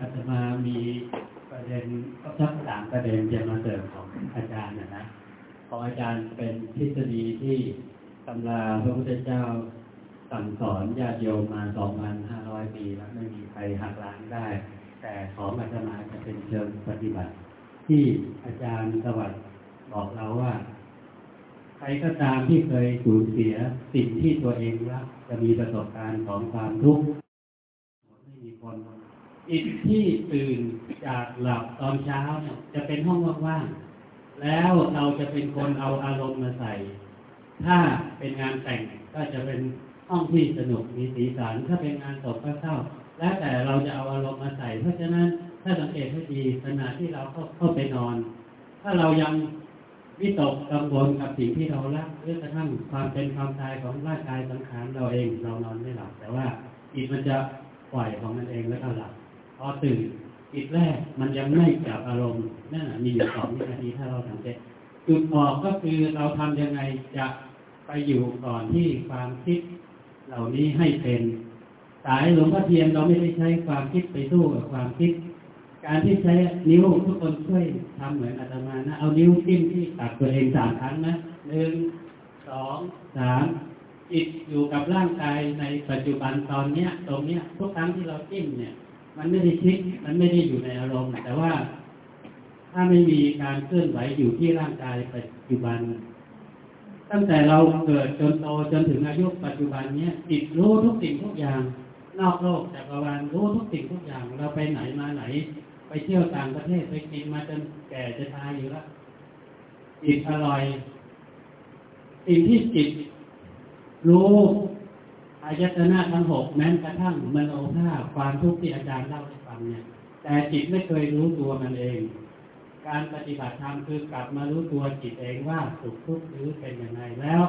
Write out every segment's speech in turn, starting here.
อาตมามีประเด็นก็สักสามประเด็นจะมาเสริมของอาจารย์นะนะของอาจารย์เป็นทฤษฎีที่ตำราพระพุทธเจ้าสั่งสอนญาติโยมมาสองพันห้าร้อยปีแล้วไม่มีใครหักล้างได้ แต่ของอาตมาจะเป็นเชิงปฏิบัติ ที่อาจารย์สวัสดิ์บอกเราว่า ใครก็ตามที่เคยสูญเสียสิ่งที่ตัวเองรักจะมีประสบการณ์ของความทุกข์ อิฐที่ตื่นจากหลับตอนเช้าเนี่ยจะเป็นห้องว่างๆ แล้วเราจะเป็นคนเอาอารมณ์มาใส่ ถ้าเป็นงานแต่งก็จะเป็นห้องที่สนุกมีสีสัน ถ้าเป็นงานศพก็เศร้า แล้วแต่เราจะเอาอารมณ์มาใส่ เพราะฉะนั้นถ้าสังเกตให้ดีขณะที่เราเข้าเข้าไปนอน ถ้าเรายังวิตกกังวลกับสิ่งที่เรารักหรือกระทั่งความเป็นความตายของร่างกายสังขารเราเองเรานอนไม่หลับ แต่ว่าจิตมันจะปล่อยของมันเองแล้วก็หลับ อตื่นจิตแรกมันยังไม่จับอารมณ์นั่นมีอยู่สองวินาทีถ้าเราสังเกตจุดออกก็คือเราทำยังไงจะไปอยู่ก่อนที่ความคิด เหล่านี้ให้เป็นสายหลวงพ่อเทียนเราไม่ได้ใช้ความคิดไปสู้กับความคิด การที่ใช้นิ้วทุกคนช่วยทำเหมือนอาตมานะเอานิ้วจิ้มที่ตักตัวเองสามครั้งนะหนึ่งสองสามจิตอยู่กับร่างกายในปัจจุบันตอนเนี้ย ตรงเนี้ยทุกครั้งที่เราจิ้มเนี่ย มันไม่ได้คิด มันไม่ได้อยู่ในอารมณ์ แต่ว่าถ้าไม่มีการเคลื่อนไหวอยู่ที่ร่างกายปัจจุบัน ตั้งแต่เราเกิดจนโตจนถึงอายุปัจจุบันเนี้ยจิตรู้ทุกสิ่งทุกอย่าง นอกโลกจักรวาลรู้ทุกสิ่งทุกอย่าง เราไปไหนมาไหน ไปเที่ยวต่างประเทศไปกินมาจนแก่จะตายอยู่แล้วจิตอร่อยสิ่งที่จิตรู้ายตนะทั้งหกแม้กระทั่งมโนภาพความทุกข์ที่อาจารย์เล่าให้ฟังเนี่ยแต่จิตไม่เคยรู้ตัวมันเอง การปฏิบัติธรรมคือกลับมารู้ตัวจิตเองว่าสุขทุกข์หรือเป็นอยังไงแล้ว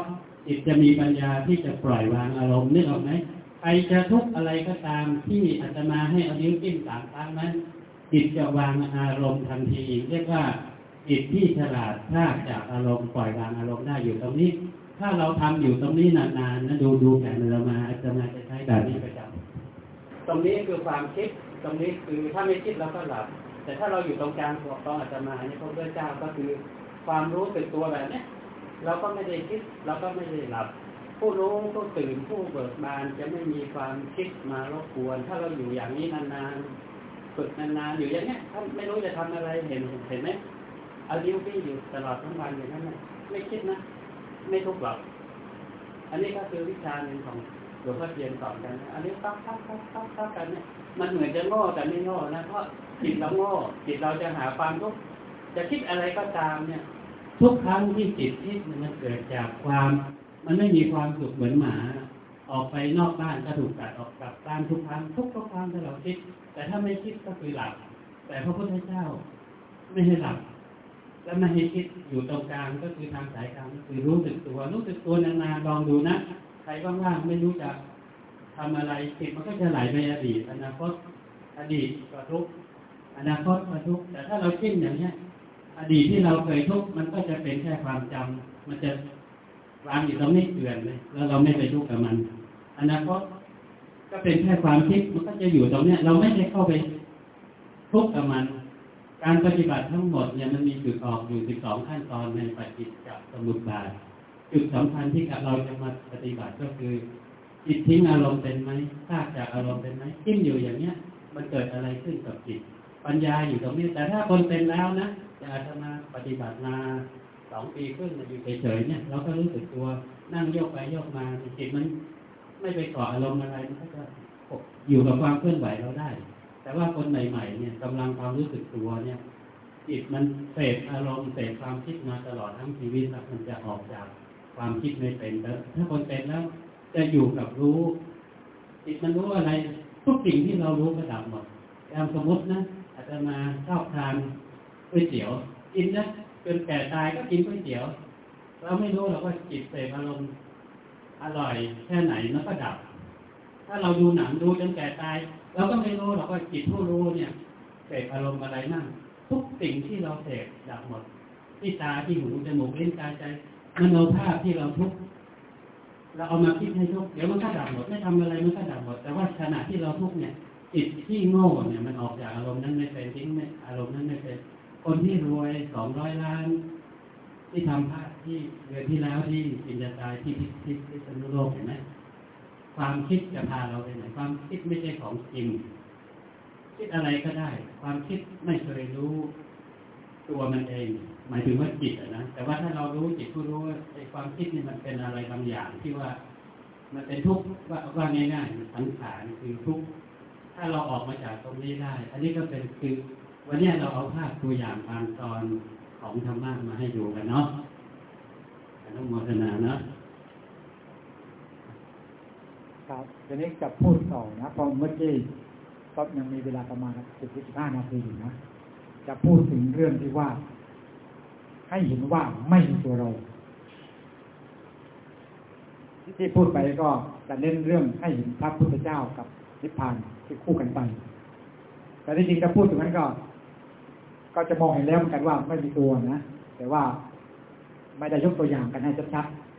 จิตจะมีปัญญาที่จะปล่อยวางอารมณ์นึกออกไหมใครจะทุกข์อะไรก็ตามที่อาตมาให้เอานิ้วจิ้มสามครั้งนั้น จิตจะวางอารมณ์ทันทีเรียกว่าจิตที่ฉลาดพลาจากอารมณ์ปล่อยวางอารมณ์ได้อยู่ตรงนี้ ถ้าเราทำอยู่ตรงนี้นานๆนะดูดูแผนเรามาอาตมาจะใช้แบบนี้ประจำตรงนี้คือความคิด ตรงนี้คือถ้าไม่คิดเราก็หลับ แต่ถ้าเราอยู่ตรงกลางของตองอาตมาเนี่ยพระพุทธเจ้าก็คือความรู้สึกตัวแบบเนี้ยเราก็ไม่ได้คิดเราก็ไม่ได้หลับ ผู้รู้ผู้ตื่นผู้เบิกบานจะไม่มีความคิดมารบกวน ถ้าเราอยู่อย่างนี้นานๆฝึกนานๆอยู่อย่างเนี้ยท่านไม่รู้จะทำอะไรเห็นเห็นไหมเอาดิ้วปี้อยู่ตลอดทั้งวันอย่างนั้นไม่คิดนะ ไม่ทุกข์หรอก อันนี้ก็คือวิชาหนึ่งของหลวงพ่อเทียนสอนกัน อันนี้ตั้งตั้งตั้งตั้งตั้งกันเนี่ย มันเหมือนจะโง่แต่ไม่โง่นะ เพราะจิตเราโง่ จิตเราจะหาความทุกข์จะคิดอะไรก็ตามเนี่ย ทุกครั้งที่จิตคิดมันเกิดจากความ มันไม่มีความสุขเหมือนหมา ออกไปนอกบ้านก็ถูกตัดออกกลับบ้านทุกครั้งทุกทุกครั้งที่เราคิด แต่ถ้าไม่คิดก็คือหลับ แต่พระพุทธเจ้าไม่ให้หลับ แล้วไม่ให้คิดอยู่ตรงกลางก็คือทางสายกลางก็คือรู้สึกตัว รู้สึกตัวนานๆลองดูนะใครว่างๆไม่รู้จะทำอะไรจิตมันก็จะไหลไปอดีต อนาคตอดีตก็ทุกอนาคตก็ทุกแต่ถ้าเราคิดอย่างเนี้ย อดีตที่เราเคยทุกมันก็จะเป็นแค่ความจำมันจะวางอยู่ตรงนี้เกลื่อนเลยแล้วเราไม่ไปทุกกับมัน อนาคตก็เป็นแค่ความคิดมันก็จะอยู่ตรงเนี้ย เราไม่ได้เข้าไปทุกกับมัน การปฏิบัติทั้งหมดเนี่ยมันมีจุดออกอยู่สิบสองขั้นตอนในปฏิจจสมุปบาท จุดสำคัญที่เราจะมาปฏิบัติก็คือจิตทิ้งอารมณ์เป็นไหมทราบจากอารมณ์เป็นไหมทิ้งอยู่อย่างเนี้ย มันเกิดอะไรขึ้นกับจิต ปัญญาอยู่ตรงนี้ แต่ถ้าคนเป็นแล้วนะจะอาจจะมาปฏิบัติมาสองปีครึ่งอยู่เฉยๆเนี่ย เราก็รู้สึกตัวนั่งโยกไปโยกมาจิตมันไม่ไปเกาะอารมณ์อะไรมันก็จะอยู่กับความเคลื่อนไหวเราได้ แต่ว่าคนใหม่ๆเนี่ยกำลังความรู้สึกตัวเนี่ยจิตมันเสพอารมณ์เสพความคิดมาตลอดทั้งชีวิตแล้วมันจะออกจากความคิดไม่เป็นแล้วถ้าคนเป็นแล้ว จะอยู่กับรู้จิตมันรู้อะไร ทุกสิ่งที่เรารู้ก็ดับหมดอย่างสมมตินะอาจจะมาชอบทานก๋วยเตี๋ยวกินนะจนแก่ตายก็กินก๋วยเตี๋ยว เราไม่รู้หรอกว่าจิตเสพอารมณ์อร่อยแค่ไหนมันก็ดับ ถ้าเราดูหนังดูจนแก่ตาย เราก็ไม่รู้หรอกว่าจิตผู้รู้เนี่ยเสพอารมณ์อะไรนั่งทุกสิ่งที่เราเสพดับหมด ที่ตาที่หูจมูกลิ้นกายใจมโนภาพที่เราทุกเราเอามาคิดให้ทุกเดี๋ยวมันก็ดับหมดไม่ทำอะไรมันก็ดับหมด แต่ว่าขณะที่เราทุกเนี่ยจิตที่โง่เนี่ยมันออกจากอารมณ์นั้นไม่เป็นทิ้งไม่อารมณ์นั้นไม่เป็นคนที่รวยสองร้อยล้าน ที่ทำพระที่เดือนที่แล้วที่อินเดียตายที่พิพิพิษณุโลกเห็นไหม ความคิดจะพาเราไปไหนความคิดไม่ใช่ของจริง คิดอะไรก็ได้ ความคิดไม่เคยรู้ตัวมันเอง หมายถึงว่าจิตนะแต่ว่าถ้าเรารู้จิตผู้รู้ไอ้ความคิดนี่มันเป็นอะไรบางอย่างที่ว่า มันเป็นทุกข์ว่าว่าง่ายๆมันสังขารคือทุกข์ถ้าเราออกมาจากตรงนี้ได้ อันนี้ก็เป็นคือวันนี้เราเอาภาพตัวอย่างบางตอนของธรรมะมาให้ดูกันเนาะอนุโมทนาเนาะ ครับทีนี้จะพูดต่อนะเพอเมื่อกี้ก็ยังมีเวลาประมาณสิบสิบห้านาทีอยู่นะ จะพูดถึงเรื่องที่ว่า ให้เห็นว่าไม่มีตัวเรา ที่พูดไปก็จะเน้นเรื่องให้เห็นพระพุทธเจ้ากับนิพพานที่คู่กันไป แต่ที่จริงจะพูดถึงนั้นก็ ก็จะมองเห็นแล้วเหมือนกันว่าไม่มีตัวนะ แต่ว่าไม่ได้ยกตัวอย่างกันให้ชัดๆ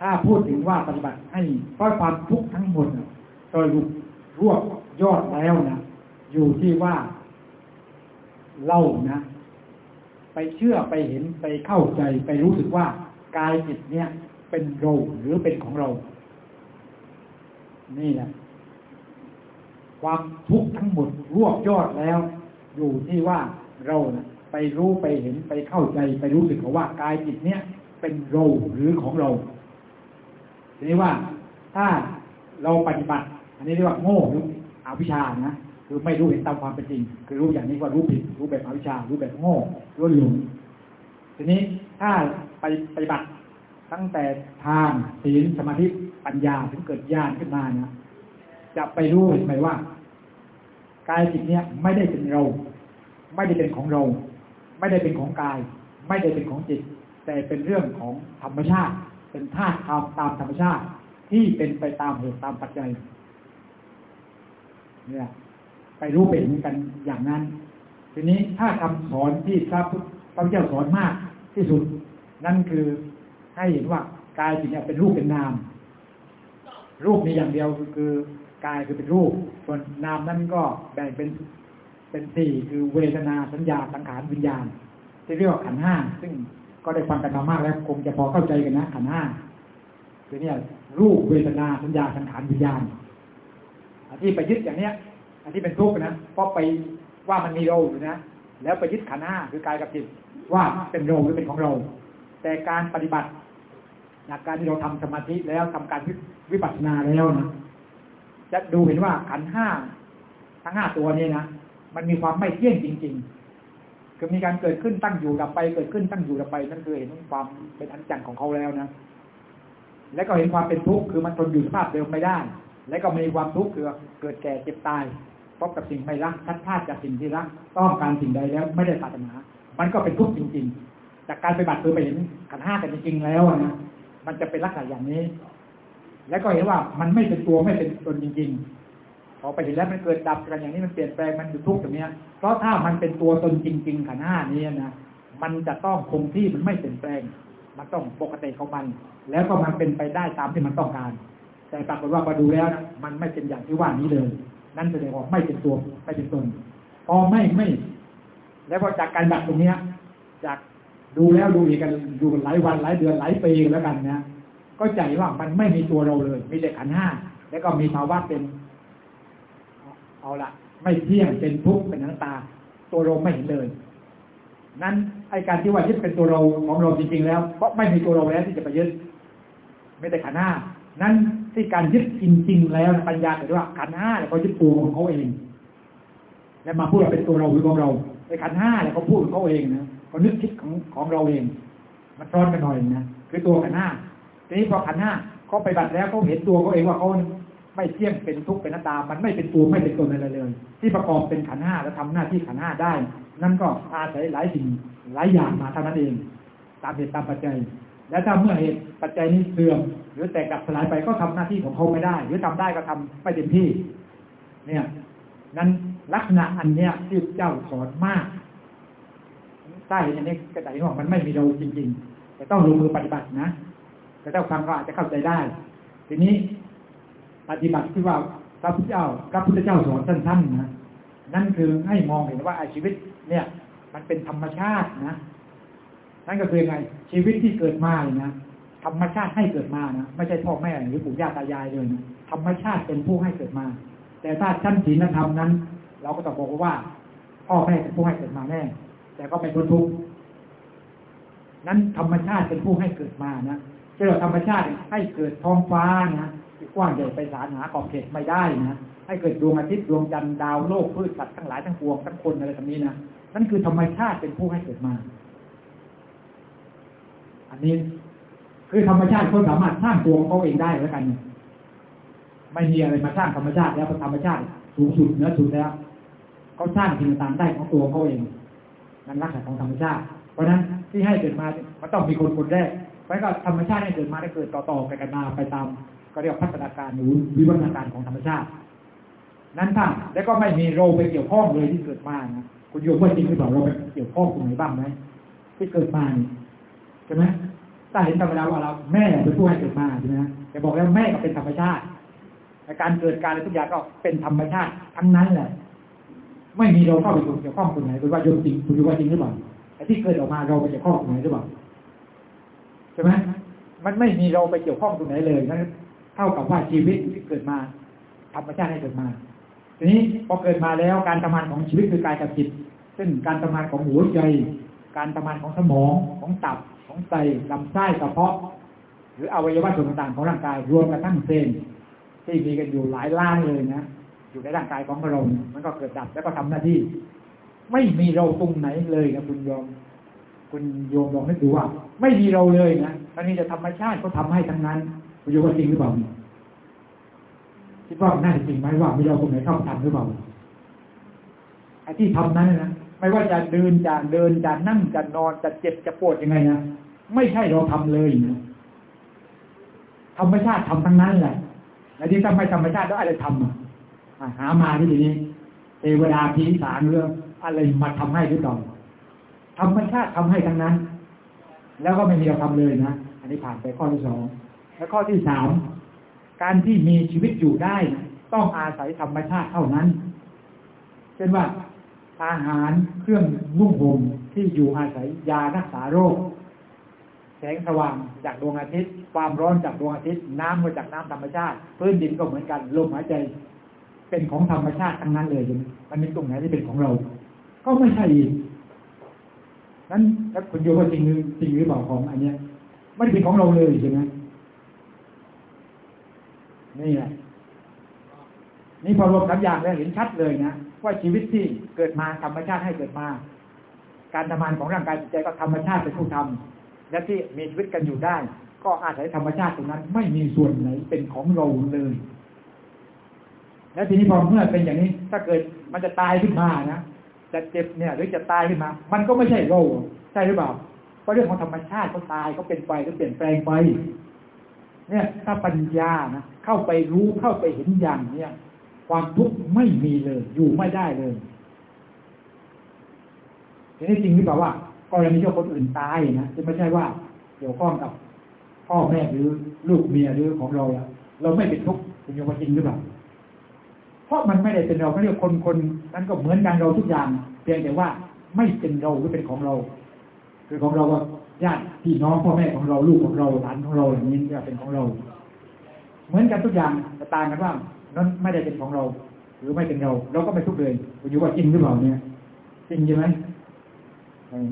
ถ้าพูดถึงว่าปฏิบัติให้เพราะความทุกข์ทั้งหมดโดยรวบยอดแล้วนะอยู่ที่ว่าเรานะ ไปเชื่อไปเห็นไปเข้าใจไปรู้สึกว่ากายจิตเนี่ยเป็นเราหรือเป็นของเรา นี่แหละความทุกข์ทั้งหมดรวบยอดแล้ว อยู่ที่ว่าเรานะไปรู้ไปเห็นไปเข้าใจไปรู้สึกว่ากายจิตเนี่ยเป็นเราหรือของเรา ทีนี้ว่าถ้าเราปฏิบัติ อันนี้เรียกว่าโง่หรืออวิชานะคือไม่รู้เห็นตามความเป็นจริง คือรู้อย่างนี้ว่ารู้ผิด รู้แบบอวิชชา รู้แบบโง่รู้หลงทีนี้ถ้าไปปฏิบัติตั้งแต่ทานศีลสมาธิปัญญาถึงเกิดญาณขึ้นมานะจะไปรู้เห็นไหมว่ากายจิตเนี้ยไม่ได้เป็นเรา ไม่ได้เป็นของเรา ไม่ได้เป็นของกาย ไม่ได้เป็นของจิต แต่เป็นเรื่องของธรรมชาติ เป็นธาตุตามตามธรรมชาติ ที่เป็นไปตามเหตุตามปัจจัย เนี่ย ไปรู้ไปเห็นกันอย่างนั้น ทีนี้ถ้าคำสอนที่พระพุทธเจ้าสอนมากที่สุด นั่นคือให้เห็นว่ากายจิตเนี่ยเป็นรูปเป็นนาม รูปมีอย่างเดียวคือกายคือเป็นรูป ส่วนนามนั้นก็แบ่งเป็นเป็นสี่คือเวทนาสัญญาสังขารวิญญาณที่เรียกว่าขันห้าซึ่ง ก็ได้ฟังกันมามากแล้วคงจะพอเข้าใจกันนะขันห้าคือเนี่ยรูปเวทนาสัญญาสังขารวิญญาณอันที่ไปยึดอย่างเนี้ย อันที่เป็นทุกข์นะเพราะไปว่ามันมีเราอยู่นะแล้วไปยึดขันห้าคือกายกับจิตว่าเป็นเราหรือเป็นของเรา แต่การปฏิบัติจากการที่เราทำสมาธิแล้วทำการวิปัสสนาแล้วนะจะดูเห็นว่าขันห้าทั้งห้าตัวนี้นะมันมีความไม่เที่ยงจริง ๆ คือมีการเกิดขึ้นตั้งอยู่ดับไป เกิดขึ้นตั้งอยู่ดับไปนั่นคือเห็นความเป็นอันจังของเขาแล้วนะ แล้วก็เห็นความเป็นทุกข์คือมันทนอยู่สภาพเดิมไม่ได้ แล้วก็มีความทุกข์คือเกิดแก่เจ็บตายพบกับสิ่งไม่รักทัดทาดจากสิ่งที่รัก ต้องการสิ่งใดแล้วไม่ได้ปรารถนา มันก็เป็นทุกข์จริง ๆ จากการไปบัติคือไปเห็นขันห้ากันจริงๆแล้วนะมันจะเป็นลักษณะอย่างนี้ แล้วก็เห็นว่ามันไม่เป็นตัวไม่เป็นตนจริง ๆ พอไปเห็นแล้วมันเกิดดับกันอย่างนี้มันเปลี่ยนแปลงมันอยู่ทุกข์อย่างนี้เพราะถ้ามันเป็นตัวตนจริง ๆขันห้านี้นะมันจะต้องคงที่มันไม่เปลี่ยนแปลง มันต้องปกติของมัน แล้วก็มันเป็นไปได้ตามที่มันต้องการ แต่ปรากฏว่าพอดูแล้วนะมันไม่เป็นอย่างที่ว่านี้เลย นั่นแสดงว่าไม่เป็นตัวไม่เป็นตนพอไม่ไม่ แล้วพอจากการดับตรงเนี้ย จากดูแล้วดูอีกกันดูหลายวันหลายเดือนหลายปีแล้วกันนะก็ใจว่ามันไม่มีตัวเราเลย มีแต่ขันห้าแล้วก็มีภาวะเป็น เอาละไม่เที่ยงเป็นทุกข์เป็นอนัตตา ตัวเราไม่เห็นเลย นั้นไอการที่ว่ายึดเป็นตัวเราของเราจริงๆแล้วเพราะไม่มีตัวเราแล้วที่จะไปยึดไม่แต่ขันห้านั้นที่การยึดจริงๆแล้วปัญญาเกิดว่าขันห้าแล้วก็ยึดตัวของเขาเอง แล้วมาพูดว่าเป็นตัวเราหรือของเราไอขันห้าแล้วก็พูดของเขาเองนะเขานึกคิดของของเราเองมันซ้อนกันหน่อยนะคือตัวขันห้าทีนี้พอขันห้าเขาไปบัตรแล้วเขาเห็นตัวเขาเองว่าเขา ไม่เที่ยงเป็นทุกข์เป็นหน้าตา มันไม่เป็นตัวไม่เป็นตนอะไรเลย ที่ประกอบเป็นขันห้าแล้วทำหน้าที่ขันห้าได้ นั่นก็อาศัยหลายสิ่งหลายอย่างมาเท่านั้นเอง ตามเหตุตามปัจจัย และถ้าเมื่อเหตุปัจจัยนี้เสื่อม หรือแตกดับสลายไปก็ทำหน้าที่ของเขาไม่ได้ หรือทำได้ก็ทำไม่เต็มที่ เนี่ย นั้นลักษณะอันเนี้ยที่เจ้าสอนมากใต้อันนี้กระจายว่ามันไม่มีเราจริง ๆ แต่ต้องลงมือปฏิบัตินะแต่ถ้าฟังก็อาจจะเข้าใจได้ ทีนี้ ปฏิบัติที่ว่าสระพุทธเจ้าพระพุทธเจ้าสอนสั้นๆนะนั่นคือให้มองเห็นว่าอ้ชีวิตเนี่ย มันเป็นธรรมชาตินะ นั่นก็คือไงชีวิตที่เกิดมาเนี่ยนะธรรมชาติให้เกิดมานะไม่ใช่พ่อแม่หรือปู่ย่าตายายเลยนะธรรมชาติเป็นผู้ให้เกิดมา แต่ถ้าชั้นศีลธรรมนั้น เราก็ต้องบอกว่า พ่อแม่เป็นผู้ให้เกิดมาแน่แต่ก็เป็นคนทุกข์นั้นธรรมชาติเป็นผู้ให้เกิดมานะเจ้าธรรมชาติให้เกิดท้องฟ้านะ กว้างใหญ่ไปสารหาขอบเขตไม่ได้นะให้เกิดดวงอาทิตย์ดวงจันทร์ดาวโลกพืชสัตว์ทั้งหลายทั้งปวงทั้งคนอะไรแบบนี้นะนั่นคือธรรมชาติเป็นผู้ให้เกิดมา อันนี้คือธรรมชาติเขาสามารถสร้างตัวงเขาเองได้แล้วกัน ไม่มีอะไรมาสร้างธรรมชาติแล้วเพราะธรรมชาติสูงสุดเนื้อสุดแล้วเขาสร้างสิ่งต่างได้ของตัวเขาเองนั่นลักษณะของธรรมชาติ เพราะฉะนั้นที่ให้เกิดมามันต้องมีคนคนแรกเพราะก็ธรรมชาติให้เกิดมาได้เกิดต่อๆไปกันมาไปตาม ก็เรียกพัฒนาการหรือวิวัฒนาการของธรรมชาติ นั้นถ้าแล้วก็ไม่มีเราไปเกี่ยวข้องเลยที่เกิดมานะคุณโยมว่าจริงหรือเปล่าเราไปเกี่ยวข้องตรงไหนบ้างไหมที่เกิดมานี่ใช่ไหมถ้าเห็นธรรมดาว่าเราแม่เป็นผู้ให้เกิดมาใช่ไหมแต่บอกแล้วแม่ก็เป็นธรรมชาติในการเกิดการอะไรทุกอย่างก็เป็นธรรมชาติทั้งนั้นแหละไม่มีเราเข้าไปเกี่ยวข้องตรงไหนคุณว่าโยมจริงคุณโยมว่าจริงหรือเปล่าไอ้ที่เกิดออกมาเราไปเกี่ยวข้องตรงไหนหรือเปล่าใช่ไหมมันไม่มีเราไปเกี่ยวข้องตรงไหนเลยนั่น เท่ากับว่าชีวิตที่เกิดมาธรรมชาติให้เกิดมา ทีนี้พอเกิดมาแล้วการทำงานของชีวิตคือกายกับจิต ซึ่งการทำงานของหัวใจ การทำงานของสมองของตับของไตลำไส้กระเพาะ หรืออวัยวะส่วนต่างๆของร่างกายรวมกันทั้งเซลล์ที่มีกันอยู่หลายล้านเลยนะอยู่ในร่างกายของเรา มันก็เกิดดับแล้วก็ทำหน้าที่ ไม่มีเราตรงไหนเลยนะคุณโยม คุณโยมลองนึกดูว่า ไม่มีเราเลยนะมันมีแต่ธรรมชาติเขาทาให้ทั้งนั้น คุณโยมว่าจริงหรือเปล่าคิดว่าน่าจะจริงไหมว่ามีเราตรงไหนเข้าทำหรือเปล่าไอ้ที่ทำนั้นนะไม่ว่าจะเดินจะเดินจะนั่งจะนอนจะเจ็บจะปวดยังไงนะไม่ใช่เราทำเลยนะธรรมชาติทำทั้งนั้นแหละแล้วที่ทำไมธรรมชาติแล้วอะไรทำอะหามาที่นี้เทวดาผีสารเรื่องอะไรมาทำให้หรือเปล่าธรรมชาติทำให้ทั้งนั้น แล้วก็ไม่มีเราทำเลยนะอันนี้ผ่านไปข้อที่สอง แล้วข้อที่สามการที่มีชีวิตอยู่ได้ ต้องอาศัยธรรมชาติเท่านั้น เช่นว่าอาหารเครื่องนุ่งห่มที่อยู่อาศัยยารักษาโรค แสงสว่างจากดวงอาทิตย์ ความร้อนจากดวงอาทิตย์ น้ำมาจากน้ำธรรมชาติพื้นดินก็เหมือนกันลมหายใจ เป็นของธรรมชาติทั้งนั้นเลยใช่ไหมมันมีตรงไหนที่เป็นของเรา ก็ไม่ใช่อีกนั้นถ้าคุณโยว่าจริงหรือจริงหรือเปล่าของอันเนี้ยไม่ได้เป็นของเราเลยใช่ไหม นี่แหละนี่พอรวมสามอย่างแล้วเห็นชัดเลยนะว่าชีวิตที่เกิดมาธรรมชาติให้เกิดมา การทำงานของร่างกายจิตใจก็ธรรมชาติเป็นผู้ทำและที่มีชีวิตกันอยู่ได้ ก็อาศัยธรรมชาติตรงนั้น ไม่มีส่วนไหนเป็นของเราเลย และทีนี้พอเมื่อเป็นอย่างนี้ ถ้าเกิดมันจะตายขึ้นมานะจะเจ็บเนี่ย หรือจะตายขึ้นมา มันก็ไม่ใช่เราใช่หรือเปล่าเพราะเรื่องของธรรมชาติเขาตายเขาเป็นไปเขาเปลี่ยนแปลงไป เนี่ยถ้าปัญญานะเข้าไปรู้เข้าไปเห็นอย่างเนี้ยความทุกข์ไม่มีเลย อยู่ไม่ได้เลยทีนี้จริงหรือเปล่าว่ากรณีที่คนอื่นตายนะจะไม่ใช่ว่าเกี่ยวข้องกับพ่อแม่หรือลูกเมียหรือของเราอะเราไม่เป็นทุกข์เป็นยมจริงหรือเปล่าเพราะมันไม่ได้เป็นเราเขาเรียกคนคนนั้นก็เหมือนกันเราทุกอย่าง เพียงแต่ว่าไม่เป็นเราหรือเป็นของเรา คือของเราว่าญาติพี่น้องพ่อแม่ของเราลูกของเราหลานของเราอย่างนี้จะเป็นของเรา เหมือนกันทุกอย่างแต่ต่างกันว่านั้นไม่ได้เป็นของเรา หรือไม่เป็นเรา เราก็ไม่ทุกข์เลยคุณอยู่ว่าจริงหรือเปล่าเนี่ยจริงใช่ไหม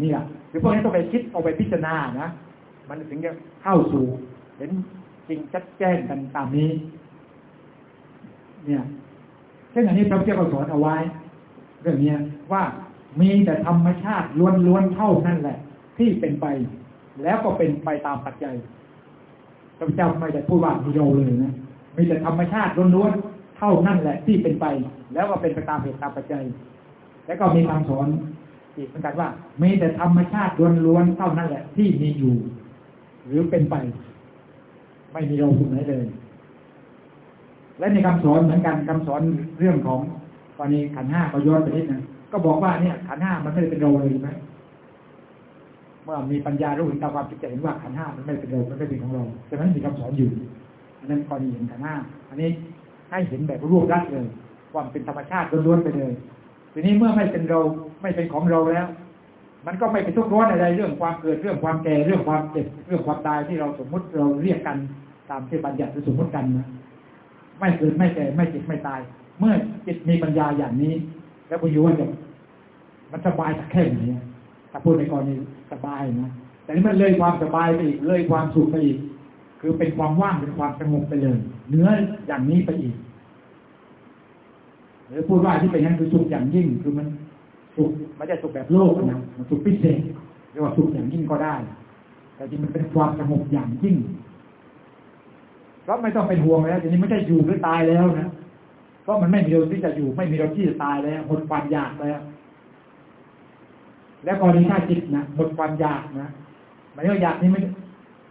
นี่แหละหรือพวกนี้ต้องไปคิดเอาไปพิจารณานะมันถึงจะเข้าสู่ เห็นจริงชัดแจ้งกันตามนี้ เนี่ยเช่นอันนี้พระเจ้าก็สอนเอาไว้เรื่องนี้ว่ามีแต่ธรรมชาติล้วนๆเท่านั่นแหละ ที่เป็นไป แล้วก็เป็นไปตามปัจจัยพระเจ้าไม่ได้พูดว่ามีเราเลยนะมีแต่ธรรมชาติล้วนๆเท่านั่นแหละที่เป็นไป แล้วก็เป็นไปตามเหตุตามปัจจัย แล้วก็มีคำสอนอีกเหมือนกันว่ามีแต่ธรรมชาติล้วนๆเท่านั่นแหละ ที่มีอยู่ หรือเป็นไป ไม่มีเราตรงไหนเลย และในคำสอนเหมือนกันคำสอนเรื่องของกรณีขันห้าก็ย้อนไปนิดนึงก็บอกว่าเนี่ย ขันห้ามันไม่ได้เป็นเราเลยใช่ไหม เมื่อมีปัญญารู้เห็นตามความคิดจะเห็นว่าขันห้ามันไม่เป็นเรามันไม่เป็นของเราแต่มันมีคำสอนอยู่อันนั้นกรณีเห็นขันห้าอันนี้ให้เห็นแบบรูปรัดเลยความเป็นธรรมชาติล้วนๆไปเลย ทีนี้เมื่อไม่เป็นเราไม่เป็นของเราแล้ว มันก็ไม่เป็นทุกข์ร้อนอะไรเรื่องความเกิดเรื่องความแก่เรื่องความเจ็บเรื่องความตายที่เราสมมุติเราเรียกกันตามที่บัญญัติหรือสมมติกันนะไม่เกิดไม่แก่ไม่เจ็บไม่ตาย เมื่อจิตมีปัญญาอย่างนี้ แล้วคุณยูว่าจะมันสบายสักแค่ไหนถ้าพูดในกรณี สบายนะแต่นี่มันเลยความสบายไปอีกเลยความสุขไปอีก คือเป็นความว่างเป็นความสงบไปเลยเนื้ออย่างนี้ไปอีกหรือพูดว่าที่เป็นนั้นคือสุขอย่างยิ่ง คือมันสุขไม่ใช่สุขแบบโลกนะมันสุขพิเศษเรียกว่าสุขอย่างยิ่งก็ได้ แต่จริงมันเป็นความสงบอย่างยิ่งเพราะไม่ต้องเป็นห่วงแล้วทีนี้ไม่ใช่อยู่หรือตายแล้วนะเพราะมันไม่มีเราที่จะอยู่ ไม่มีเราที่จะตายแล้วหมดความอยากแล้ว แล้วกรณีถ้าจิตนะหมดความอยากนะหมายว่าอยากนี้ไม่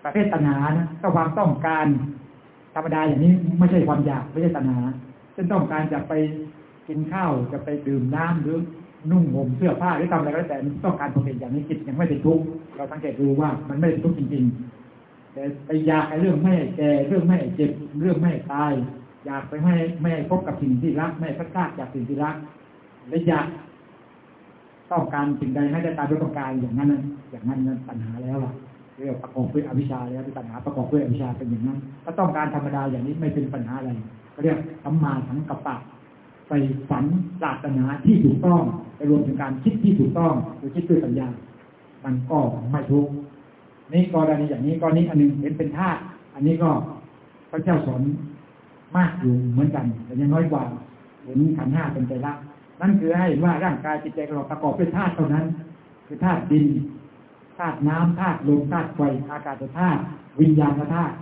ประเภทตัณหานะก็ความต้องการ ธรรมดาอย่างนี้ไม่ใช่ความอยากไม่ใช่ตัณหาเช่นต้องการจะไปกินข้าวจะไปดื่มน้ำหรือนุ่งห่มเสื้อผ้าหรือทำอะไรก็แล้วแต่ต้องการประเภทอย่างนี้จิตยังไม่เป็นทุกข์เราสังเกตดูว่ามันไม่เป็นทุกข์จริง ๆ แต่ไปอยากเรื่องไม่แก่เรื่องไม่เจ็บเรื่องไม่ตาย อยากไปไม่ไม่พบกับสิ่งที่รักไม่พลาดพลาดจากสิ่งที่รักและอยาก ต้องการสิ่งใดให้ได้ตามที่ต้องการอย่างนั้นนะอย่างนั้นนั้นปัญหาแล้วล่ะเรียกประกอบด้วยอวิชชาแล้วเป็นปัญหาประกอบด้วยอวิชชาเป็นอย่างนั้น ถ้าต้องการธรรมดาอย่างนี้ไม่เป็นปัญหาอะไรก็เรียกสัมมาสังกัปปะไปฝันปรารถนาที่ถูกต้องไปรวมถึงการคิดที่ถูกต้องหรือคิดด้วยปัญญา มันก็ไม่ทุกนี่กรณีอย่างนี้กรณีอันหนึ่งเห็นเป็นธาตุอันนี้ก็พระเจ้าสอนมากอยู่เหมือนกัน แต่ยังน้อยกว่าเห็นขันห้าเป็นใจรัก นั่นคือให้ว่าร่างกายจิตใจของเราประกอบด้วยธาตุเท่านั้น คือธาตุดินธาตุน้ำธาตุลมธาตุไฟอากาศธาตุวิญญาณธาตุ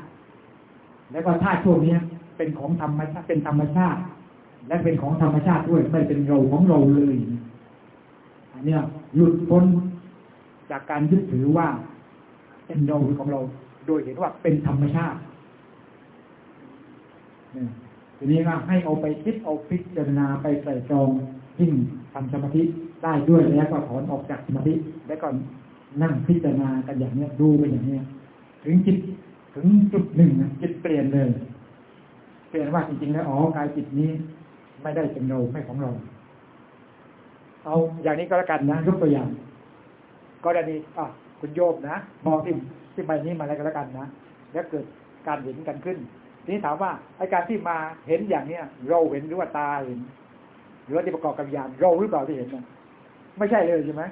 แล้วก็ธาตุพวกนี้เป็นของธรรมชาติเป็นธรรมชาติ และเป็นของธรรมชาติด้วยไม่เป็นเราของเราเลยอันเนี้ยหลุดพ้นจากการยึดถือว่าเป็นเราหรือของเรา โดยเห็นว่าเป็นธรรมชาตินี่ยทีนี้ก็ให้เอาไปคิดเอาพิจารณาไปใส่ตรอง ยิ่งทำสมาธิได้ด้วยแล้วก็ถอนออกจากสมาธิแล้วก็นั่งพิจารณากันอย่างเนี้ยดูไปอย่างเนี้ย ถึงจิตถึงจุดหนึ่งนะจิตเปลี่ยนเลยเปลี่ยนว่าจริงๆแล้วอ๋อกายจิตนี้ ไม่ได้เป็นเราไม่ของเรา เอาอย่างนี้ก็แล้วกันนะยกตัวอย่างกรณีอะคุณโยมนะมองที่ที่ใบนี้มาแล้วก็แล้วกันนะแล้วเกิดการเห็นกันขึ้น ทีนี้ถามว่าไอการที่มาเห็นอย่างเนี้ยเราเห็นหรือว่าตาเห็น รือว่าที่ประกอบกับญาณเราหรือเปล่าที่เห็นนะไม่ใช่เลยใช่ไหม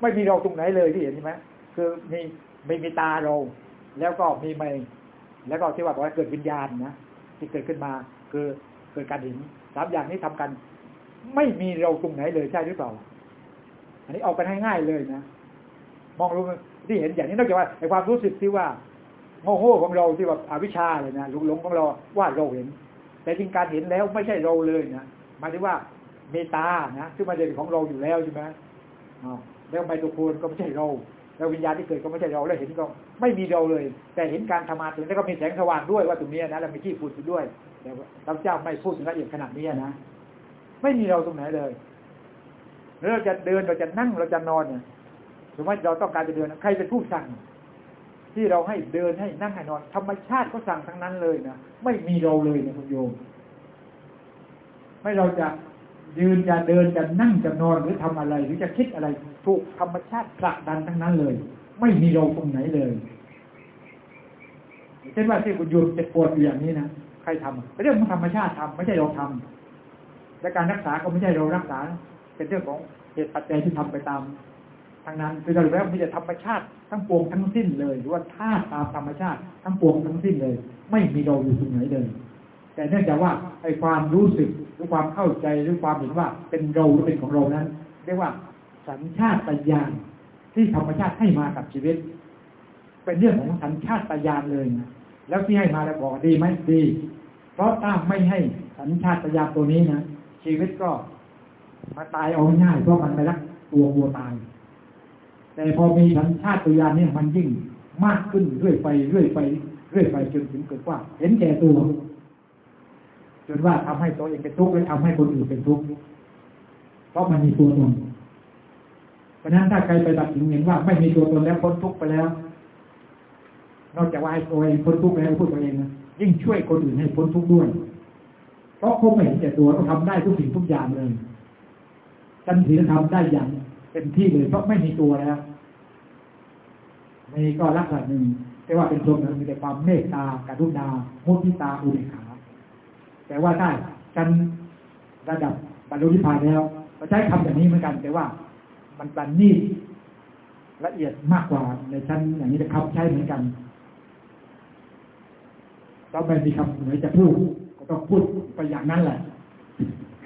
ไม่มีเราตรงไหนเลยที่เห็นใช่ไหมคือมีไม่มีตาเรา แล้วก็มีไม่แล้วก็ที่ว่าบอกว่าเกิดวิญญาณนะที่เกิดขึ้นมาคือเกิดการเห็นสามอย่างนี้ทำกัน ไม่มีเราตรงไหนเลยใช่หรือเปล่า อันนี้เอากันง่ายๆเลยนะมองรู้ที่เห็นอย่างนี้นอกจากว่าไอ้ความรู้สึกที่ว่าโง่โง่ของเราที่ว่าอวิชชาเลยนะหลงหลงของเราว่าเราเห็น แต่จริงการเห็นแล้วไม่ใช่เราเลยนะ หมายถึงว่าเมตานะซึ่งมันเป็นของเราอยู่แล้วใช่ไหมแล้วไมโตคนก็ไม่ใช่เรา แล้ววิญญาณที่เกิดก็ไม่ใช่เราแล้วเห็นก็ไม่มีเราเลย แต่เห็นการทำงานถึงแล้วก็มีแสงสว่างด้วยว่าตรงนี้นะแล้วมีที่พูดด้วยแต่พระเจ้าไม่พูดถึงละเอียดขนาดนี้นะไม่มีเราตรงไหนเลยแล้วเราจะเดินเราจะนั่งเราจะนอนเนี่ยสมมติเราต้องการจะเดินใครเป็นผู้สั่ง ที่เราให้เดินให้นั่งให้นอน ธรรมชาติก็สั่งทั้งนั้นเลยนะไม่มีเราเลยนะคุณโยม ไม่เราจะยืนจะเดินจะนั่งจะนอนหรือทำอะไร หรือจะคิดอะไร ถูกธรรมชาติผลักดันทั้งนั้นเลย ไม่มีเราตรงไหนเลยเช่นว่าที่คุณโยมเจ็บปวดอยู่อย่างนี้นะใครทำเป็นเรื่องของธรรมชาติทำไม่ใช่เราทำและการรักษาก็ไม่ใช่เรารักษา เป็นเรื่องของเหตุปัจจัยที่ทำไปตามทางนั้นคือเราแล้วมีแต่ธรรมชาติทั้งปวงทั้งสิ้นเลย หรือว่าธาตุตามธรรมชาติ ทั้งปวงทั้งสิ้นเลย ไม่มีเราอยู่ตรงไหนเลย แต่เนื่องจากว่าไอ้ความรู้สึก รือความเข้าใจหรือความเห็นว่าเป็นเราหรือเป็นของเรานั้น เรียกว่าสัญชาตญาณที่ธรรมชาติให้มากับชีวิต เป็นเรื่องของสัญชาตญาณเลยนะแล้วที่ให้มาแล้วบอกดีไหมดี เพราะถ้าไม่ให้สัญชาตญาณตัวนี้นะชีวิตก็มาตายเอาง่ายเพราะมันไม่รักตัววัวตาย แต่พอมีสัญชาตญาณเนี่ยมันยิ่งมากขึ้นเรื่อยไปเรื่อยไปเรื่อยไปจนถึงเกิดว่า เห็นแก่ตัว จนว่าทำให้ตัวเองเป็นทุกข์และทำให้คนอื่นเป็นทุกข์เพราะมันมีตัวตนเพราะนั้นถ้าใครไปตัดสินเห็นว่าไม่มีตัวตนแล้วพ้นทุกข์ไปแล้ว นอกจากว่าให้ตัวเองพ้นทุกข์แล้วพูดตัวเองนะยิ่งช่วยคนอื่นให้พ้นทุกข์ด้วย เพราะคงไม่เห็นแก่ตัวก็ทำได้ทุกสิ่งทุกอย่างเลยท่านศีลธรรมได้อย่างเต็มที่เลยเพราะไม่มีตัวแล้วมีก็ลักษณะหนึ่งแต่ว่าเป็นรวมมีแต่ความเมตตากรุณามุทิตาอุเบกขา แต่ว่าถ้กันระดับบรรลุนิพพานแล้วก็ใช้คำอย่างนี้เหมือนกัน แต่ว่ามันปรันนี่ละเอียดมากกว่าในชั้นอย่างนี้จะคำใช้เหมือนกันเราไม่มีคำไหนจะพูด ก็ต้องพูดไปอย่างนั้นแหละ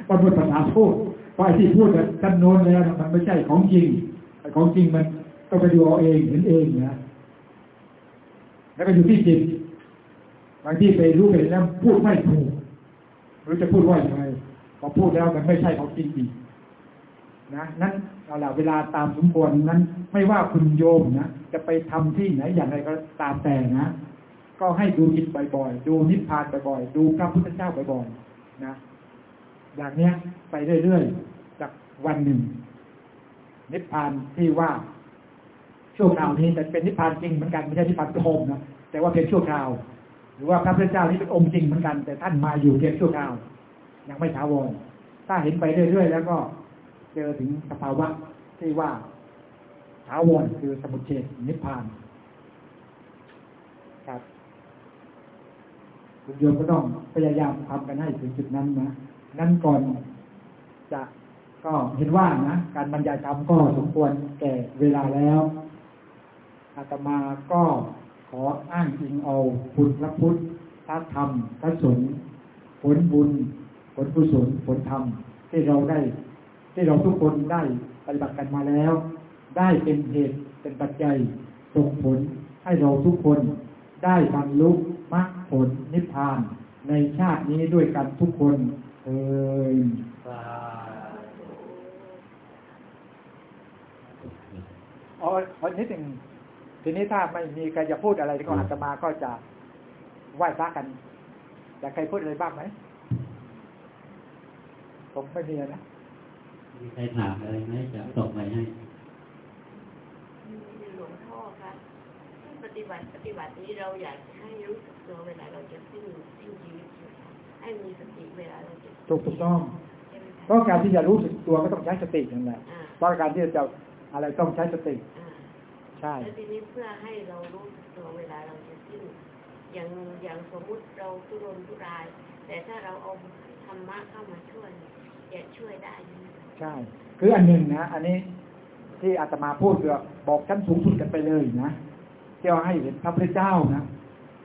พอพูดภาษาพูดเพราะไอ้ที่พูดกันโน้นแล้วมันไม่ใช่ของจริงไอ้ของจริงมันต้องไปดูเอาเองเห็นเองนะแล้วก็อยู่ที่จิตบางที่ไปรู้ไปเห็นแล้วพูดไม่ถูก หรือจะพูดว่าอย่างไรพอพูดแล้วมันไม่ใช่ของจริงอีกนะนั้นเอาละเวลาตามสมควรนั้น ไม่ว่าคุณโยมนะจะไปทำที่ไหนอย่างไรก็ตามแต่นะ ก็ให้ดูจิตบ่อยๆดูนิพพานบ่อยๆดูพระพุทธเจ้าบ่อยๆนะ อย่างเนี้ยไปเรื่อยๆจากวันหนึ่ง นิพพานที่ว่าชั่วคราวนี้แต่เป็นนิพพานจริงเหมือนกันไม่ใช่นิพพานโทมนะแต่ว่าเพียงชั่วคราว หรือว่าพระพุทธเจ้านี่เป็นองค์จริงเหมือนกัน แต่ท่านมาอยู่เพียงชั่วคราว ยังไม่ถาวรถ้าเห็นไปเรื่อยๆแล้วก็เจอถึงสภาวะที่ว่าถาวรคือสมุทเฉดนิพพาน ครับคุณโยมก็ต้องพยายามทำกันให้ถึงจุดนั้นนะนั่นก่อนจะก็เห็นว่านะการบรรยายธรรมก็สมควรแก่เวลาแล้วอาตมาก็ ออ้างอิงเอาคุณพระพุทธพระธรรมพระสงฆ์ผลบุญ ผลกุศลผลธรรม ที่เราได้ ที่เราทุกคนได้ปฏิบัติกันมาแล้ว ได้เป็นเหตุเป็นปัจจัยส่งผลให้เราทุกคนได้บรรลุมรรคผลนิพพาน ในชาตินี้ด้วยกันทุกคนเอ่ยอ๋อขอนิดหนึ่ง ทีนี้ถ้าไม่มีใครจะพูดอะไรก็อาตมาก็จะไหว้พระกันอยากใครพูดอะไรบ้างไหมผมไม่มีนะมีใครถามอะไรไหมจะตกไปให้หลวงพ่อคะปฏิบัติปฏิบัตินี้เราอยากให้รู้สึกตัวเวลาเราจะสิ้นสิ้นชีวิตอยู่ค่ะให้มีสติเวลาเราจะถูกถูกต้องใช่ไหมคะเพราะการที่จะรู้สึกตัวก็ต้องใช้สตินั่นแหละอ่าเพราะการที่จะอะไรต้องใช้สติอ่าใช่ แล้วทีนี้เพื่อให้เรารู้สึกตัวเวลาเราจะสิ้นอย่างอย่างสมมุติเราทุรนทุราย แต่ถ้าเราเอาธรรมะเข้ามาช่วยจะช่วยได้ไหมคะใช่ คืออันหนึ่งนะ อันนี้ที่อาตมาพูดคือบอกชั้นสูงสุดกันไปเลยนะที่ว่าให้เห็นพระพุทธเจ้านะ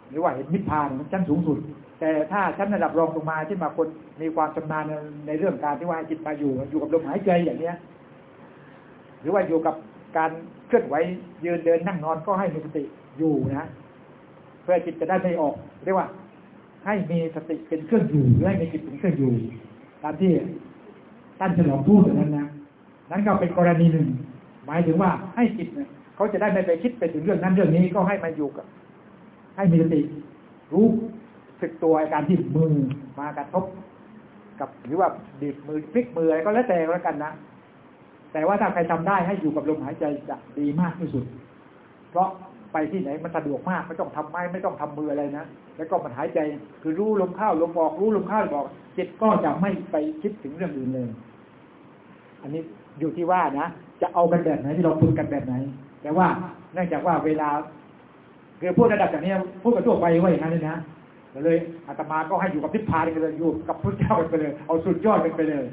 หรือว่าเห็นนิพพานมันชั้นสูงสุด แต่ถ้าชั้นระดับรองลงมาที่มาคนมีความชำนาญในในเรื่องการที่ว่าให้จิตมาอยู่ อยู่กับลมหายใจอย่างเนี้ย หรือว่าอยู่กับการ เคลื่อนไหวยืนเดินนั่งนอนก็ให้มีสติอยู่นะ เพื่อจิตจะได้ไม่ออก เรียกว่า ให้มีสติเป็นเครื่องอยู่ให้มีจิตเป็นเครื่องอยู่ ตามที่ท่านฉลองพูดอย่างนั้นนะนั้นก็เป็นกรณีหนึ่ง หมายถึงว่าให้จิตเนี่ยเขาจะได้ไม่ไปคิดไปถึงเรื่องนั้นเรื่องนี้ก็ให้มาอยู่กับ ให้มีสติรู้สึกตัวอาการที่มือมากระทบ กับหรือว่าบีบมือพลิกมืออะไรก็แล้วแต่แล้วกันนะ แต่ว่าถ้าใครทำได้ให้อยู่กับลมหายใจจะดีมากที่สุด เพราะไปที่ไหนมันสะดวกมากไม่ต้องทำไม้ไม่ต้องทำมืออะไรนะแล้วก็มันหายใจคือรู้ลมเข้าลมออก รู้ลมเข้าลมออกจิตก็จะไม่ไปคิดถึงเรื่องอื่นเลย อันนี้อยู่ที่ว่านะจะเอากันแบบไหนที่เราพูดกันแบบไหน แต่ว่าเนื่องจากว่าเวลาคือพูดระดับอย่างนี้พูดกับทั่วไปว่าอย่างนั้นเลยนะเลยอาตมาก็ให้อยู่กับทิพพานกันเลยอยู่กับพระเจ้าไปเลย เอาสุดยอดไปเลย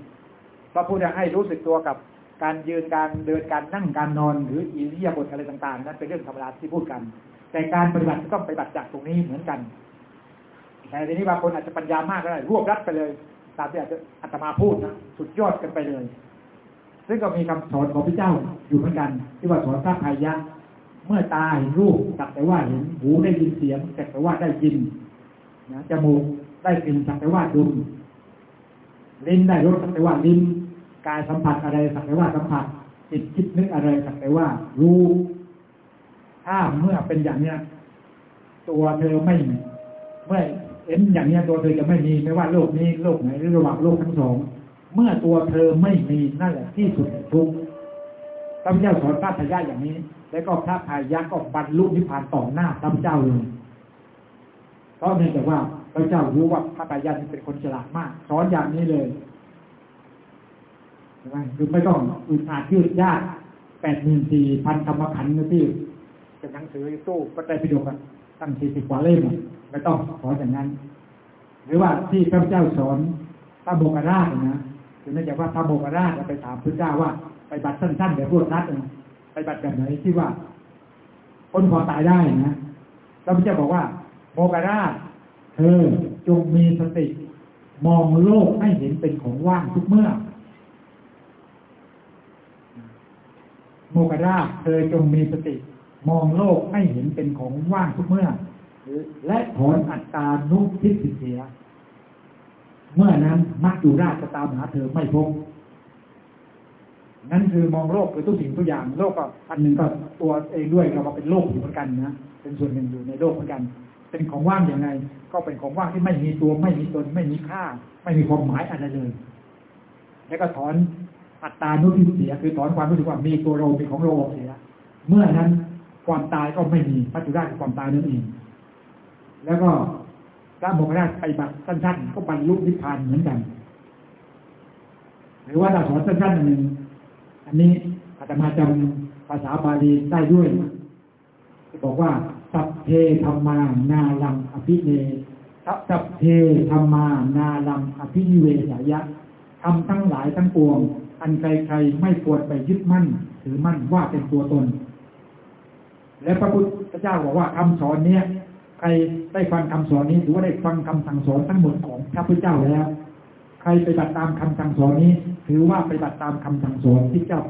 พระพุทธให้รู้สึกตัวกับ การยืนการเดินการนั่งการนอนหรืออิริยาบถอะไรต่างๆนั้นเป็นเรื่องธรรมดาที่พูดกัน แต่การปฏิบัติก็ต้องปฏิบัติจากตรงนี้เหมือนกันแต่ทีนี้บางคนอาจจะปัญญามากก็ได้รวบรัดไปเลย ตามที่อาจจะอาตมาพูดนะสุดยอดกันไปเลย ซึ่งก็มีคำสอนของพระเจ้าอยู่เหมือนกัน ที่ว่าสอนพระพายะเมื่อตาเห็นรูปสักแต่ว่าเห็นหูได้ยินเสียงสักแต่ว่าได้ยินนะจมูกได้กลิ่นสักแต่ว่าดมลิ้นได้รสสักแต่ว่าลิ้น กายสัมผัสอะไรสักแต่ว่าสัมผัสจิตคิดนึกอะไรสักแต่ว่า รู้ถ้าเมื่อเป็นอย่างเนี้ย ตัวเธอไม่เมื่อเห็นอย่างเนี้ยตัวเธอจะไม่มีไม่ว่าโลกนี้โลกไหนหรือระหว่างโลกทั้งสอง เมื่อตัวเธอไม่มีนั่นแหละที่สุดทุกข์พระพุทธเจ้าสอนพระพายะอย่างนี้ แล้วก็พระพายะก็บรรลุนิพพานต่อหน้าพระพุทธเจ้าเลยเพราะเนื่องจากว่าพระเจ้ารู้ว่าพระตายันเป็นคนฉลาดมากสอนอย่างนี้เลย ช่ไหมคือไม่ต้องอึดอัดยืดยากแปดหมื่นสี่พันธรรมขันธ์ที่เป็นหนังสือตู้พระไตรปิฎกอะตั้งสี่สิบกว่าเล่มอะไม่ต้องสอนอย่างนั้น หรือว่าที่พระเจ้าสอนพระโมกขราชนะคือเนื่องจากว่าพระโมกขราชไปถามพระเจ้าว่าไปบัตรสั้นๆแบบพวกรัฐนะไปบัตรแบบไหนที่ว่าพ้นความตายได้นะพระพุทธเจ้าบอกว่าโมกขราชเธอจงมีสติ มองโลกให้เห็นเป็นของว่างทุกเมื่อ โมกราชเธอจงมีสติ มองโลกให้เห็นเป็นของว่างทุกเมื่อ และถอนอัตตานุทิสิเสีย เมื่อนั้นมัจจุราชจะตามหาเธอไม่พบนั่นคือมองโลกคือทุกสิ่งทุกอย่างโลกก็อันหนึ่งก็ตัวเองด้วยเราเป็นโลกอยู่เหมือนกันนะเป็นส่วนหนึ่งอยู่ในโลกเหมือนกัน เป็นของว่างอย่างไร ก็เป็นของว่างที่ไม่มีตัวไม่มีตนไม่มีค่า ไม่มีความหมายอะไรเลย แล้วก็ถอน อัตตานุทิเสียคือถอนความรู้สึกว่ามีตัวเรามีของเราเสียเมื่อนั้นความตายก็ไม่มีปัจจุบันความตายนั่นเอง แล้วก็พระโมคคัลลาชไปบัตสั้นๆก็บรรลุนิพพานเหมือนกัน หรือว่าถ้าสอนสั้นๆอันหนึ่งอันนี้อาตมาจำภาษาบาลีได้ด้วยจะบอกว่าสัพเพธรรมานาลังอภิเนสัพเพธรรมานาลังอภินิเวสายะทำทั้งหลายทั้งปวง อันใครๆไม่ควรไปยึดมั่นถือมั่นว่าเป็นตัวตน และพระพุทธเจ้าบอกว่าคำสอนเนี้ยใครได้ฟังคำสอนนี้ถือว่าได้ฟังคำสั่งสอนทั้งหมดของพระพุทธเจ้าแล้ว ใครไปบัติตามคำสั่งสอนนี้ ถือว่าไปบัติตามคำสั่งสอนที่เจ้า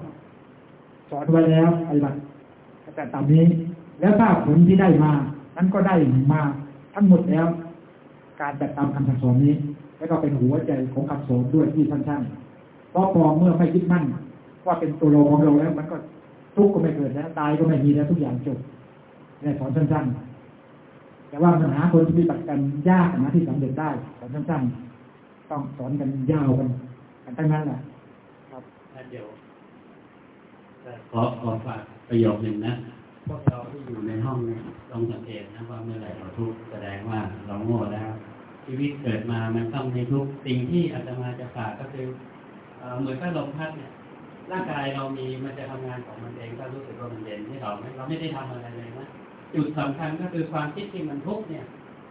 สอนไว้แล้วไปบัติแต่ตามนี้ แล้วถ้าผลที่ได้มา นั้นก็ได้มาทั้งหมดแล้ว การจัดตามคำสั่งสอนนี้ แล้วก็เป็นหัวใจของคำสอนด้วยที่สั้นๆเพ ราะพอเมื่อไม่ยึดมั่นว่าเป็นตัวเราของเราแล้ว มันก็ทุกข์ก็ไม่เกิดแล้วตายก็ไม่มีแล้วทุกอย่างจบในสอนสั้นๆ แต่ว่าปัญหาคนที่ปฏิบัติกันยากนะที่สำเร็จได้สอนสั้นๆ ต้องสอนกันยาวกันกันทั้งนั้นแหละครับท่านเดียวขอขอฝากประโยคหนึ่งนะพวกเราที่อยู่ในห้องเนี่ยลองสังเกตนะว่าเมื่อไหร่เราทุกข์แสดงว่าเราโง่แล้วชีวิตเกิดมามันต้องมีทุกข์สิ่งที่อาตมาจะฝากก็คือ เหมือนกับลมพัดเนี่ยร่างกายเรามีมันจะทำงานของมันเองก็รู้สึกว่ามันเย็นที่เราไม่เราไม่ได้ทำอะไรเลยนะจุดสำคัญก็คือความคิดที่มันทุกข์เนี่ย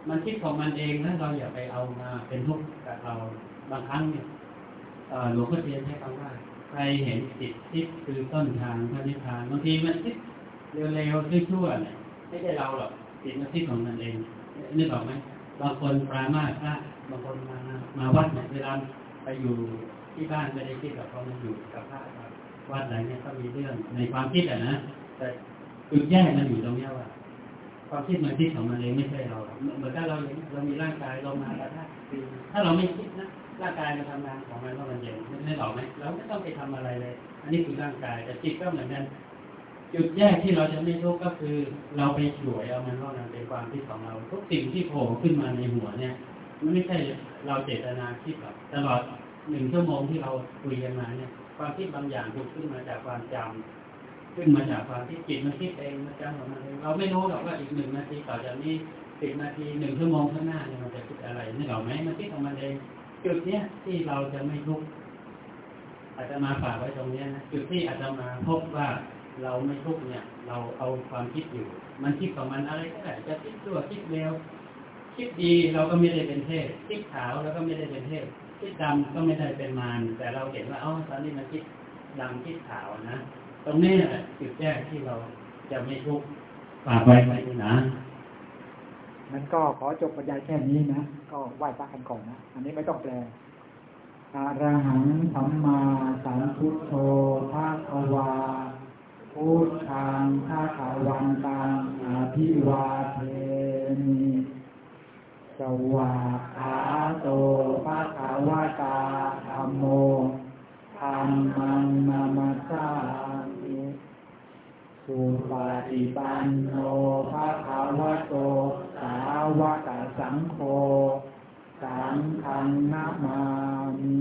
มันคิดของมันเองแล้วเราอย่าไปเอามาเป็นทุกข์กับเราบางครั้งเนี่ยหลวงพ่อเทียนใช้คำว่า ใครเห็นจิตคิดคือต้นทางพระนิพพานบางทีมันคิดเร็วๆชั่วๆเนี่ยไม่ใช่เราหรอกจิตมันคิดของมันเองนึกออกไหมบางคนปรามาสพระบางคนมามาวัดเนี่ยเวลาไปอยู่ ที่บ้านไม่ได้คิดกับเขามันอยู่กับพระครับวัดไหนเนี่ยก็มีเรื่องในความคิดอะนะแต่จุดแยกมันอยู่ตรงนี้ว่า ความคิดมันคิดของมันเองไม่ใช่เราเหมือนถ้าเราองเรามีร่างกายเรามาแล้วถ้าถ้าเราไม่คิดนะร่างกายมันทำงานของมันว่ามันเย็นไม่หรอกไหมเราไม่ต้องไปทำอะไรเลย อันนี้คือร่างกายแต่จิตก็เหมือนกันจุดแยกที่เราจะไม่ทุกก็คือ เราไปฉวยเอามันว่ามันเป็นความคิดของเรา ทุกสิ่งที่โผล่ขึ้นมาในหัวเนี่ย มันไม่ใช่เราเจตนาคิดหรอกตลอด หนึ่งชั่วโมงที่เราคุยกันมาเนี่ย ความคิดบางอย่างถูกขึ้นมาจากความจำขึ้นมาจากความที่จิตมันคิดเองมันจำของมันเองเราไม่รู้หรอกว่าอีกหนึ่งนาทีต่อจากนี้สิบนาทีหนึ่งชั่วโมงข้างหน้าเนี่ยมันจะคิดอะไรนึกออกไหมมันคิดของมันเองจุดเนี้ยที่เราจะไม่ทุกข์อาจจะมาฝากไว้ตรงเนี้ยนะจุดที่อาจจะมาพบว่าเราไม่ทุกข์เนี่ย เราเอาความคิดอยู่ มันคิดของมันอะไรก็ได้จะคิดชั่วคิดเลวคิดดีเราก็ไม่ได้เป็นเทพคิดขาวเราก็ไม่ได้เป็นเทพ คิดดำก็ไม่ได้เป็นมารแต่เราเห็นว่าอ๋อตอนนี้มันคิดดำคิดขาวนะ ตรงนี้แหละจุดแยกที่เราจะไม่ทุกข์ฝากไว้ไว้นะนั้นก็ขอจบบรรยายแค่นี้นะ ก็ไหว้พระกันก่อนนะ อันนี้ไม่ต้องแปลอะระหังสัมมาสัมพุทโธภาควาพุทธังภาควันตังอภิวาเทมิ สวากขาโตภาควาตาธรรมโมธรรมังนามาสามิสุปฏิปันโนภาควะโต สาวกสังโฆ สังฆนามามิ